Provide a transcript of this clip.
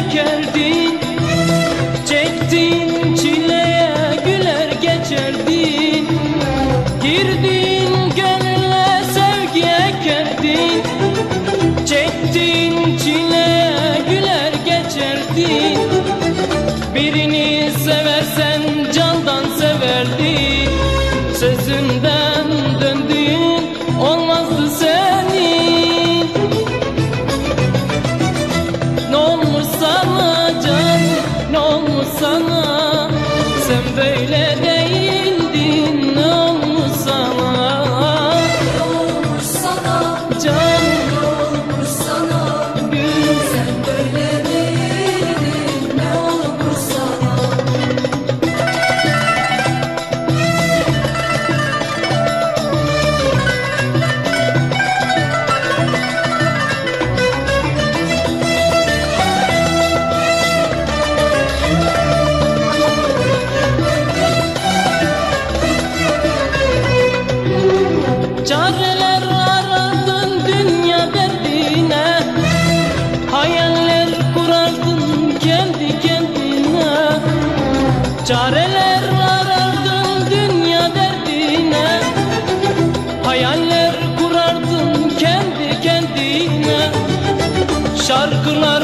çekerdin sana. Sen böyle Çareler aradın dünya derdine. Hayaller kurardın kendi kendine. Çareler arardın dünya derdine. Hayaller kurardın kendi kendine. Şarkılar